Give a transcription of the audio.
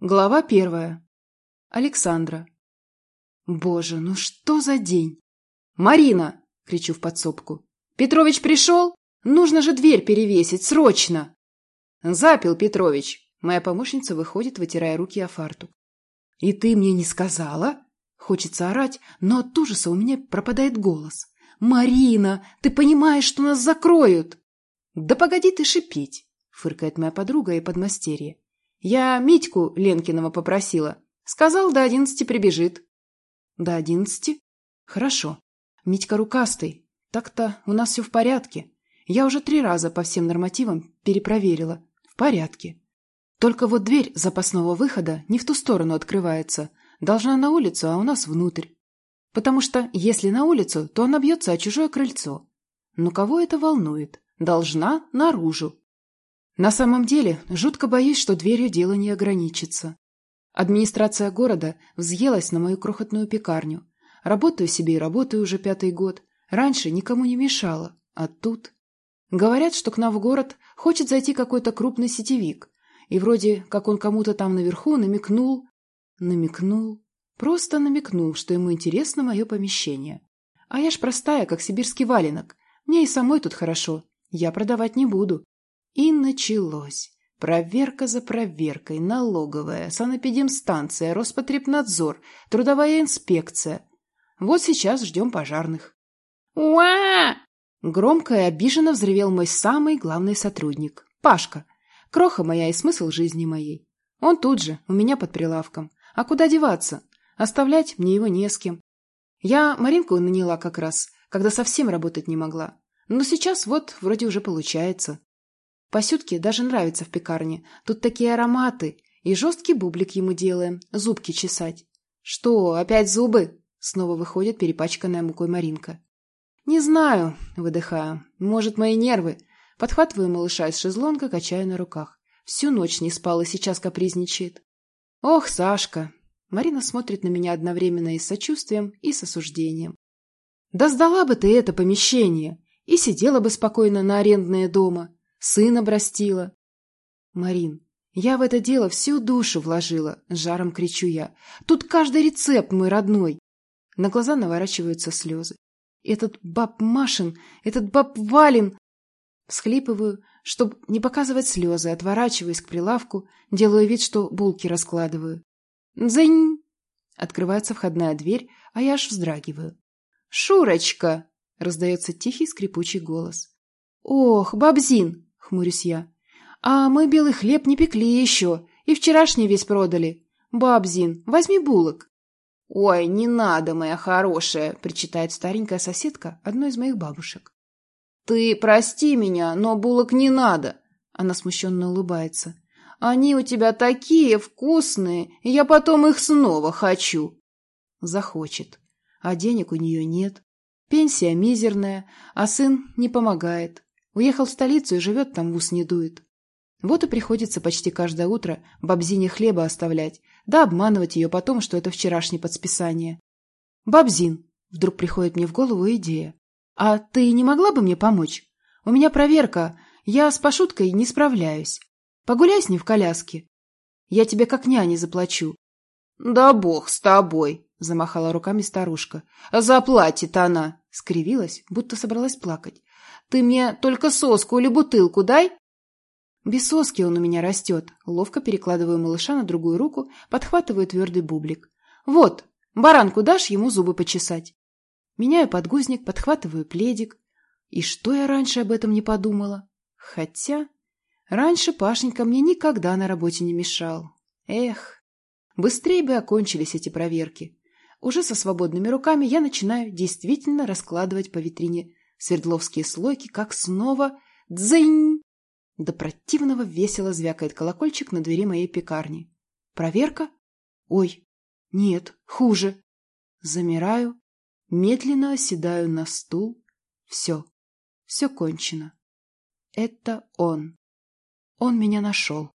Глава первая. Александра. Боже, ну что за день? «Марина!» — кричу в подсобку. «Петрович пришел? Нужно же дверь перевесить, срочно!» «Запил Петрович!» Моя помощница выходит, вытирая руки о фартук. «И ты мне не сказала?» Хочется орать, но от ужаса у меня пропадает голос. «Марина, ты понимаешь, что нас закроют?» «Да погоди ты шипеть!» — фыркает моя подруга и подмастерье. Я Митьку Ленкиного попросила. Сказал, до одиннадцати прибежит. До одиннадцати? Хорошо. Митька рукастый. Так-то у нас все в порядке. Я уже три раза по всем нормативам перепроверила. В порядке. Только вот дверь запасного выхода не в ту сторону открывается. Должна на улицу, а у нас внутрь. Потому что, если на улицу, то она бьется о чужое крыльцо. Но кого это волнует? Должна наружу. На самом деле, жутко боюсь, что дверью дело не ограничится. Администрация города взъелась на мою крохотную пекарню. Работаю себе и работаю уже пятый год. Раньше никому не мешала, а тут... Говорят, что к нам в город хочет зайти какой-то крупный сетевик. И вроде как он кому-то там наверху намекнул... Намекнул... Просто намекнул, что ему интересно мое помещение. А я ж простая, как сибирский валенок. Мне и самой тут хорошо. Я продавать не буду. И началось. Проверка за проверкой, налоговая, санэпидемстанция, Роспотребнадзор, трудовая инспекция. Вот сейчас ждем пожарных. «Уа!» Громко и обиженно взревел мой самый главный сотрудник. Пашка. Кроха моя и смысл жизни моей. Он тут же, у меня под прилавком. А куда деваться? Оставлять мне его не с кем. Я Маринку наняла как раз, когда совсем работать не могла. Но сейчас вот вроде уже получается. Пасютке даже нравится в пекарне. Тут такие ароматы. И жесткий бублик ему делаем, зубки чесать. Что, опять зубы? Снова выходит перепачканная мукой Маринка. Не знаю, выдыхаю. Может, мои нервы. Подхватываю малыша из шезлонга, качаю на руках. Всю ночь не спал и сейчас капризничает. Ох, Сашка. Марина смотрит на меня одновременно и с сочувствием, и с осуждением. Да сдала бы ты это помещение и сидела бы спокойно на арендное дома. Сына брастила. Марин, я в это дело всю душу вложила, жаром кричу я. Тут каждый рецепт мой родной. На глаза наворачиваются слезы. Этот баб Машин, этот баб Валин. Всхлипываю, чтобы не показывать слезы, отворачиваюсь к прилавку, делаю вид, что булки раскладываю. Дзынь! Открывается входная дверь, а я аж вздрагиваю. «Шурочка!» — раздается тихий скрипучий голос. «Ох, бабзин!» Хмурюсь я. «А мы белый хлеб не пекли еще, и вчерашний весь продали. Бабзин, возьми булок». «Ой, не надо, моя хорошая», — причитает старенькая соседка, одной из моих бабушек. «Ты прости меня, но булок не надо», — она смущенно улыбается. «Они у тебя такие вкусные, я потом их снова хочу». Захочет. А денег у нее нет. Пенсия мизерная, а сын не помогает. Уехал в столицу и живет там, в ус не дует. Вот и приходится почти каждое утро бабзине хлеба оставлять, да обманывать ее потом, что это вчерашнее подсписание. «Бабзин!» — вдруг приходит мне в голову идея. «А ты не могла бы мне помочь? У меня проверка, я с Пашуткой не справляюсь. Погуляй с ним в коляске. Я тебе как няне заплачу». «Да бог с тобой!» — замахала руками старушка. «Заплатит она!» — скривилась, будто собралась плакать. Ты мне только соску или бутылку дай. Без соски он у меня растет. Ловко перекладываю малыша на другую руку, подхватываю твердый бублик. Вот, баранку дашь ему зубы почесать. Меняю подгузник, подхватываю пледик. И что я раньше об этом не подумала? Хотя... Раньше Пашенька мне никогда на работе не мешал. Эх, быстрее бы окончились эти проверки. Уже со свободными руками я начинаю действительно раскладывать по витрине Свердловские слойки, как снова «дзынь!» До противного весело звякает колокольчик на двери моей пекарни. Проверка? Ой, нет, хуже. Замираю, медленно оседаю на стул. Все, все кончено. Это он. Он меня нашел.